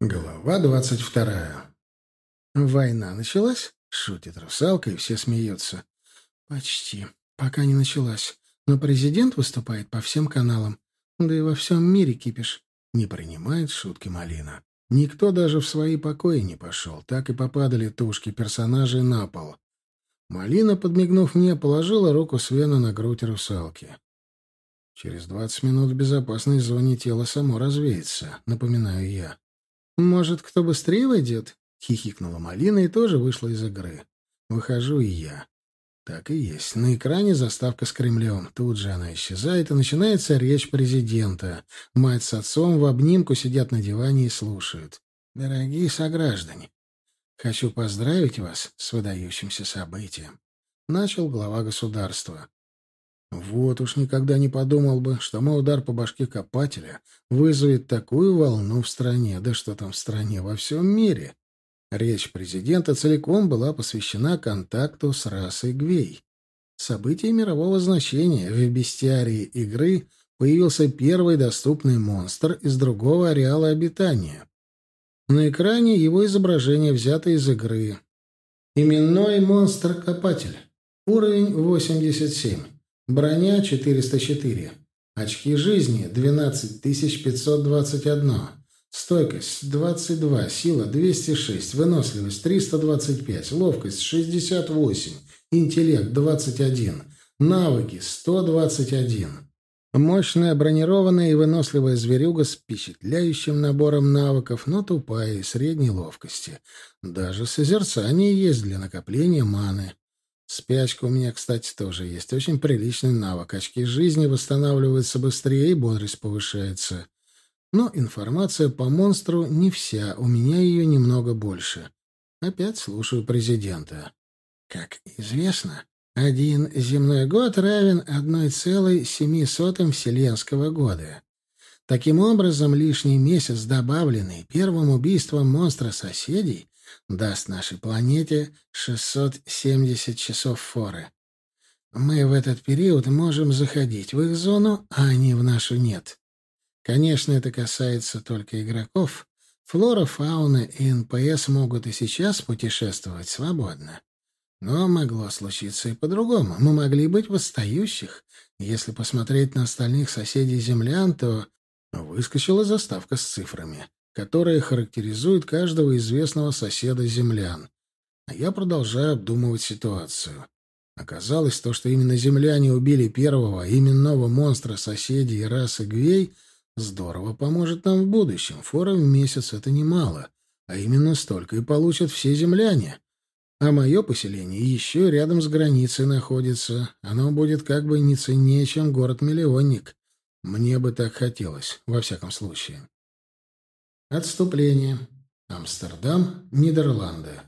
Глава двадцать вторая. «Война началась?» — шутит русалка, и все смеются. «Почти. Пока не началась. Но президент выступает по всем каналам. Да и во всем мире кипиш». Не принимает шутки Малина. Никто даже в свои покои не пошел. Так и попадали тушки персонажей на пол. Малина, подмигнув мне, положила руку Свена на грудь русалки. Через двадцать минут в безопасной зоне тело само развеется, напоминаю я. «Может, кто быстрее войдет?» — хихикнула Малина и тоже вышла из игры. Выхожу и я. Так и есть. На экране заставка с Кремлем. Тут же она исчезает, и начинается речь президента. Мать с отцом в обнимку сидят на диване и слушают. «Дорогие сограждане, хочу поздравить вас с выдающимся событием», — начал глава государства. Вот уж никогда не подумал бы, что мой удар по башке копателя вызовет такую волну в стране, да что там в стране, во всем мире. Речь президента целиком была посвящена контакту с расой Гвей. Событие мирового значения. В бестиарии игры появился первый доступный монстр из другого ареала обитания. На экране его изображение взято из игры. Именной монстр-копатель. Уровень 87. Броня 404. Очки жизни 12521. Стойкость 22, сила 206, выносливость 325, ловкость 68, интеллект 21, навыки 121. Мощная бронированная и выносливая зверюга с впечатляющим набором навыков, но тупая и средней ловкости. Даже созерцание есть для накопления маны. Спячка у меня, кстати, тоже есть. Очень приличный навык. Очки жизни восстанавливаются быстрее и бодрость повышается. Но информация по монстру не вся, у меня ее немного больше. Опять слушаю президента. Как известно, один земной год равен 1,07 вселенского года. Таким образом, лишний месяц, добавленный первым убийством монстра соседей, даст нашей планете 670 часов форы. Мы в этот период можем заходить в их зону, а они в нашу нет. Конечно, это касается только игроков. Флора, фауна и НПС могут и сейчас путешествовать свободно. Но могло случиться и по-другому. Мы могли быть в отстающих. Если посмотреть на остальных соседей землян, то выскочила заставка с цифрами которые характеризуют каждого известного соседа землян. А я продолжаю обдумывать ситуацию. Оказалось, то, что именно земляне убили первого именного монстра соседей расы Гвей, здорово поможет нам в будущем. Фора в месяц — это немало, а именно столько и получат все земляне. А мое поселение еще рядом с границей находится. Оно будет как бы не ценнее, чем город-миллионник. Мне бы так хотелось, во всяком случае. Отступление. Амстердам, Нидерланды.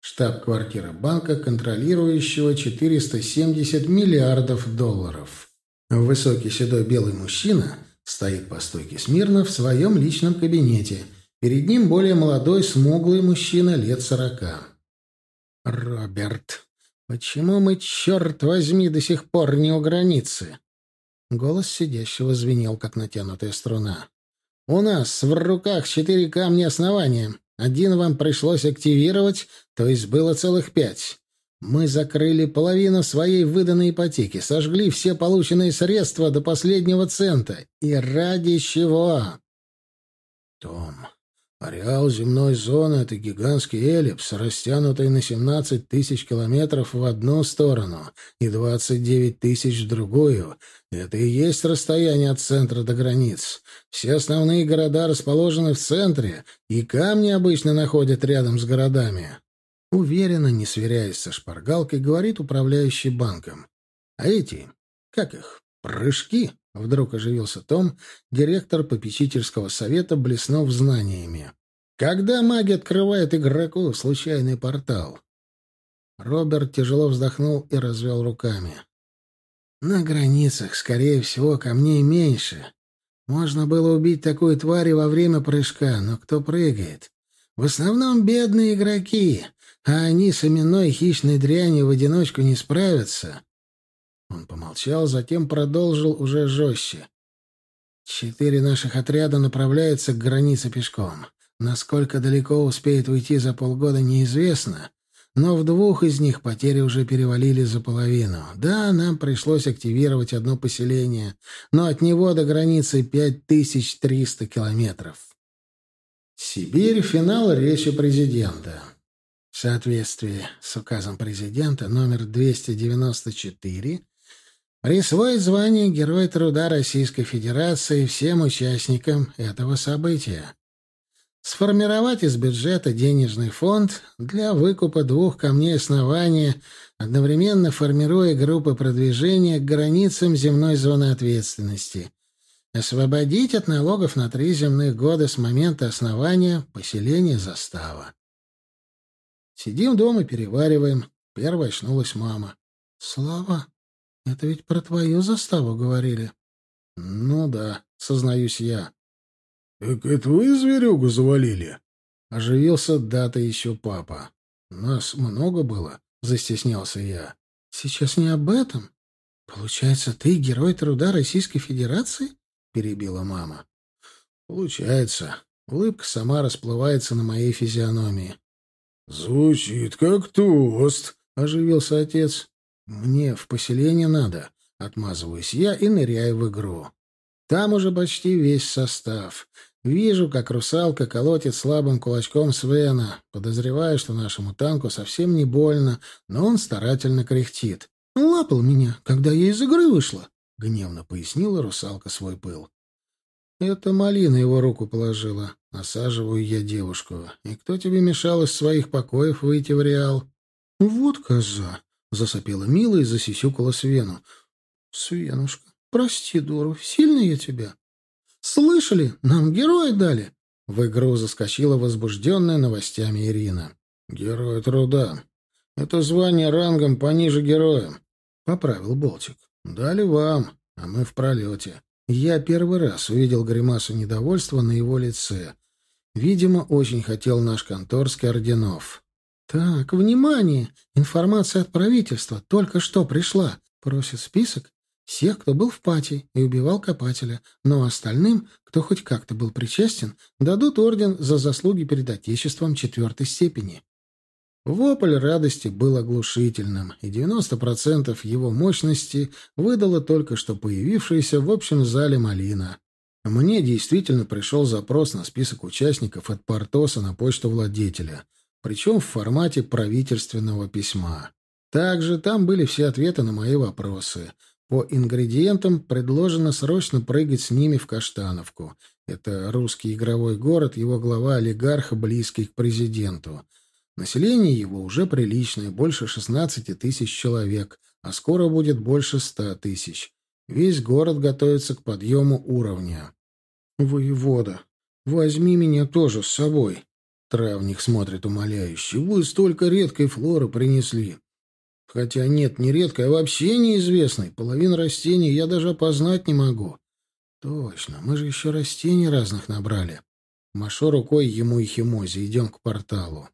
Штаб-квартира банка, контролирующего 470 миллиардов долларов. Высокий седой белый мужчина стоит по стойке смирно в своем личном кабинете. Перед ним более молодой, смуглый мужчина лет сорока. «Роберт, почему мы, черт возьми, до сих пор не у границы?» Голос сидящего звенел, как натянутая струна. У нас в руках четыре камня основания. Один вам пришлось активировать, то есть было целых пять. Мы закрыли половину своей выданной ипотеки, сожгли все полученные средства до последнего цента. И ради чего? Том, ареал земной зоны — это гигантский эллипс, растянутый на 17 тысяч километров в одну сторону и 29 тысяч в другую. Это и есть расстояние от центра до границ. Все основные города расположены в центре, и камни обычно находят рядом с городами. Уверенно, не сверяясь со шпаргалкой, говорит управляющий банком. А эти, как их, прыжки? Вдруг оживился Том, директор попечительского совета, блеснув знаниями. Когда маги открывают игроку случайный портал? Роберт тяжело вздохнул и развел руками. На границах, скорее всего, камней меньше. Можно было убить такую тварь во время прыжка, но кто прыгает? В основном бедные игроки, а они с именной хищной дрянью в одиночку не справятся. Он помолчал, затем продолжил уже жестче. Четыре наших отряда направляются к границе пешком. Насколько далеко успеет уйти за полгода, неизвестно. Но в двух из них потери уже перевалили за половину. Да, нам пришлось активировать одно поселение, но от него до границы 5300 километров. Сибирь. Финал речи президента. В соответствии с указом президента номер 294 присвоить звание Герой труда Российской Федерации всем участникам этого события. Сформировать из бюджета денежный фонд для выкупа двух камней основания, одновременно формируя группы продвижения к границам земной зоны ответственности. Освободить от налогов на три земных года с момента основания поселения застава. Сидим дома, перевариваем. Первая очнулась мама. «Слава, это ведь про твою заставу говорили. Ну да, сознаюсь я. Так это вы зверюгу завалили? Оживился дата еще папа. Нас много было, застеснялся я. Сейчас не об этом. Получается, ты герой труда Российской Федерации? Перебила мама. Получается. Улыбка сама расплывается на моей физиономии. Звучит как тост, оживился отец. «Мне в поселение надо», — отмазываюсь я и ныряю в игру. Там уже почти весь состав. Вижу, как русалка колотит слабым кулачком Свена. Подозреваю, что нашему танку совсем не больно, но он старательно кряхтит. «Лапал меня, когда я из игры вышла», — гневно пояснила русалка свой пыл. «Это малина его руку положила. Осаживаю я девушку. И кто тебе мешал из своих покоев выйти в Реал?» «Вот коза!» Засопела Мила и засисюкала Свену. «Свенушка, прости, Дору, сильно я тебя?» «Слышали? Нам героя дали!» В игру заскочила возбужденная новостями Ирина. «Герой труда. Это звание рангом пониже героя», — поправил Болтик. «Дали вам, а мы в пролете». Я первый раз увидел гримасу недовольства на его лице. Видимо, очень хотел наш конторский орденов. «Так, внимание! Информация от правительства только что пришла. Просит список всех, кто был в пати и убивал копателя, но остальным, кто хоть как-то был причастен, дадут орден за заслуги перед Отечеством четвертой степени». Вопль радости был оглушительным, и 90% его мощности выдала только что появившаяся в общем зале малина. Мне действительно пришел запрос на список участников от Портоса на почту владетеля — причем в формате правительственного письма. Также там были все ответы на мои вопросы. По ингредиентам предложено срочно прыгать с ними в Каштановку. Это русский игровой город, его глава олигарх, близкий к президенту. Население его уже приличное, больше 16 тысяч человек, а скоро будет больше 100 тысяч. Весь город готовится к подъему уровня. «Воевода, возьми меня тоже с собой», Травник смотрит умоляюще. Вы столько редкой флоры принесли. Хотя нет, не редкой, а вообще неизвестной. Половину растений я даже опознать не могу. Точно, мы же еще растений разных набрали. Машу рукой ему и химозе. Идем к порталу.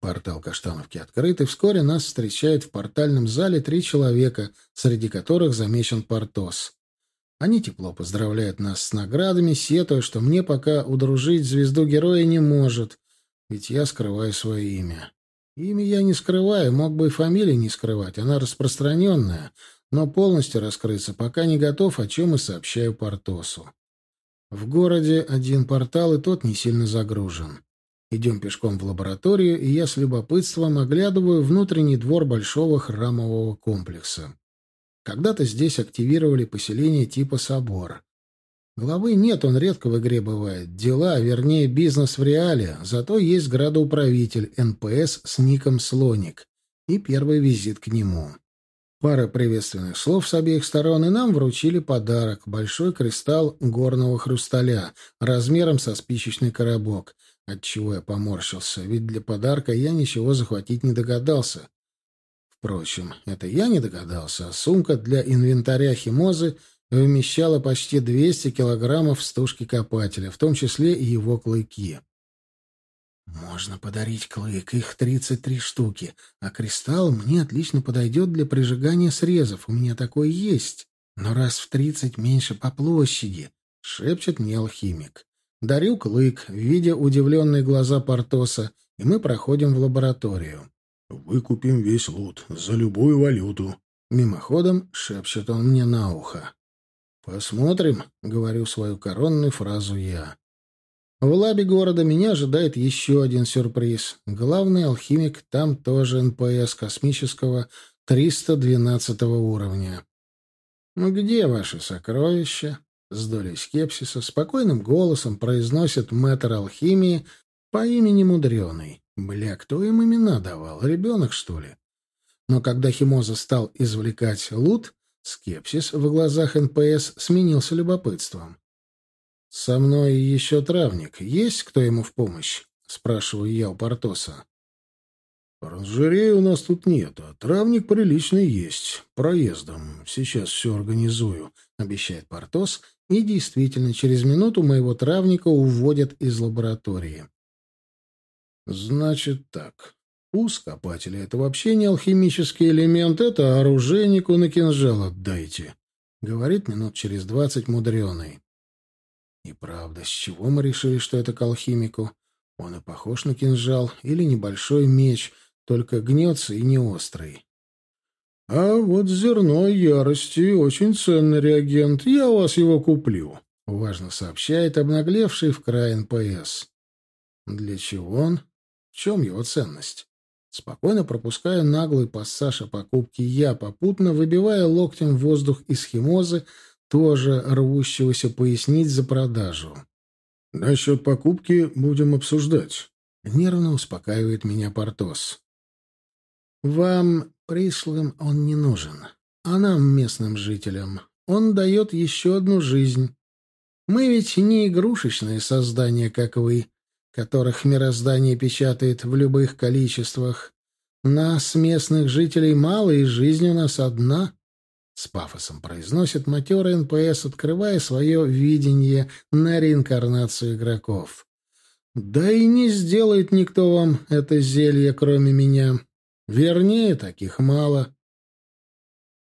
Портал Каштановки открыт, и вскоре нас встречают в портальном зале три человека, среди которых замечен Портос. Они тепло поздравляют нас с наградами, сетуя, что мне пока удружить звезду героя не может, ведь я скрываю свое имя. Имя я не скрываю, мог бы и фамилию не скрывать, она распространенная, но полностью раскрыться пока не готов, о чем и сообщаю Портосу. В городе один портал, и тот не сильно загружен. Идем пешком в лабораторию, и я с любопытством оглядываю внутренний двор большого храмового комплекса. Когда-то здесь активировали поселение типа собор. Главы нет, он редко в игре бывает. Дела, вернее, бизнес в реале. Зато есть градоуправитель НПС с ником Слоник. И первый визит к нему. Пара приветственных слов с обеих сторон, и нам вручили подарок — большой кристалл горного хрусталя, размером со спичечный коробок, отчего я поморщился, ведь для подарка я ничего захватить не догадался. Впрочем, это я не догадался, а сумка для инвентаря химозы — вмещала почти 200 килограммов стужки копателя, в том числе и его клыки. «Можно подарить клык, их 33 штуки, а кристалл мне отлично подойдет для прижигания срезов, у меня такой есть, но раз в 30 меньше по площади», — шепчет мне алхимик. дарю клык, видя удивленные глаза Портоса, и мы проходим в лабораторию. «Выкупим весь лут за любую валюту», — мимоходом шепчет он мне на ухо. «Посмотрим», — говорю свою коронную фразу я. В лабе города меня ожидает еще один сюрприз. Главный алхимик там тоже НПС космического 312 уровня. «Ну где ваши сокровища?» С долей скепсиса спокойным голосом произносит мэтр алхимии по имени Мудреный. Бля, кто им имена давал? Ребенок, что ли? Но когда Химоза стал извлекать лут, скепсис в глазах НПС сменился любопытством. «Со мной еще травник. Есть кто ему в помощь?» — спрашиваю я у Портоса. «Оранжереи у нас тут нет, а травник приличный есть. Проездом. Сейчас все организую», — обещает Портос, и действительно, через минуту моего травника уводят из лаборатории. «Значит так. Ус копателя — это вообще не алхимический элемент, это оружейнику на кинжал отдайте», — говорит минут через двадцать мудреный. И правда, с чего мы решили, что это к алхимику? Он и похож на кинжал или небольшой меч, только гнется и не острый. А вот зерно ярости — очень ценный реагент. Я у вас его куплю, — важно сообщает обнаглевший в край НПС. Для чего он? В чем его ценность? Спокойно пропуская наглый пассаж о покупке я, попутно выбивая локтем воздух из химозы, тоже рвущегося пояснить за продажу. «Насчет покупки будем обсуждать», — нервно успокаивает меня Портос. «Вам, пришлым, он не нужен, а нам, местным жителям, он дает еще одну жизнь. Мы ведь не игрушечные создания, как вы, которых мироздание печатает в любых количествах. Нас, местных жителей, мало, и жизнь у нас одна». С пафосом произносит матерый НПС, открывая свое видение на реинкарнацию игроков. «Да и не сделает никто вам это зелье, кроме меня. Вернее, таких мало».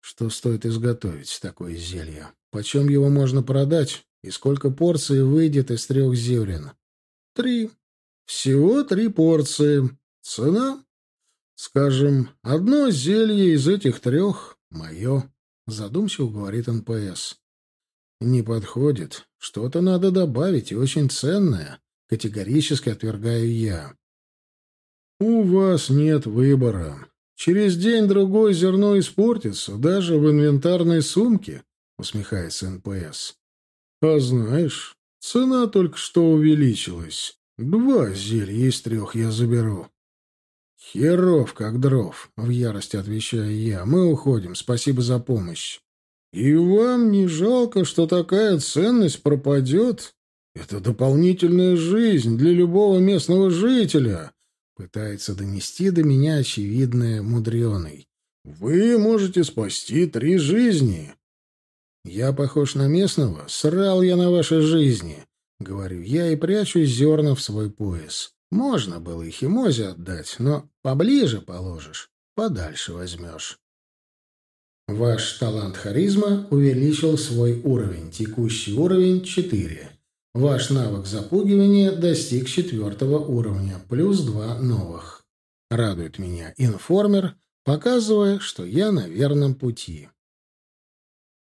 Что стоит изготовить такое зелье? Почем его можно продать? И сколько порций выйдет из трех зерен? Три. Всего три порции. Цена? Скажем, одно зелье из этих трех — мое. Задумчиво говорит НПС. Не подходит. Что-то надо добавить, и очень ценное. Категорически отвергаю я. У вас нет выбора. Через день-другой зерно испортится, даже в инвентарной сумке, усмехается НПС. А знаешь, цена только что увеличилась. Два зелья из трех я заберу. «Херов, как дров!» — в ярости отвечаю я. «Мы уходим. Спасибо за помощь». «И вам не жалко, что такая ценность пропадет? Это дополнительная жизнь для любого местного жителя!» Пытается донести до меня очевидное мудреный. «Вы можете спасти три жизни!» «Я похож на местного? Срал я на вашей жизни!» — говорю я и прячу зерна в свой пояс. Можно было и химозе отдать, но поближе положишь, подальше возьмешь. Ваш талант харизма увеличил свой уровень. Текущий уровень 4. Ваш навык запугивания достиг четвертого уровня, плюс два новых. Радует меня информер, показывая, что я на верном пути.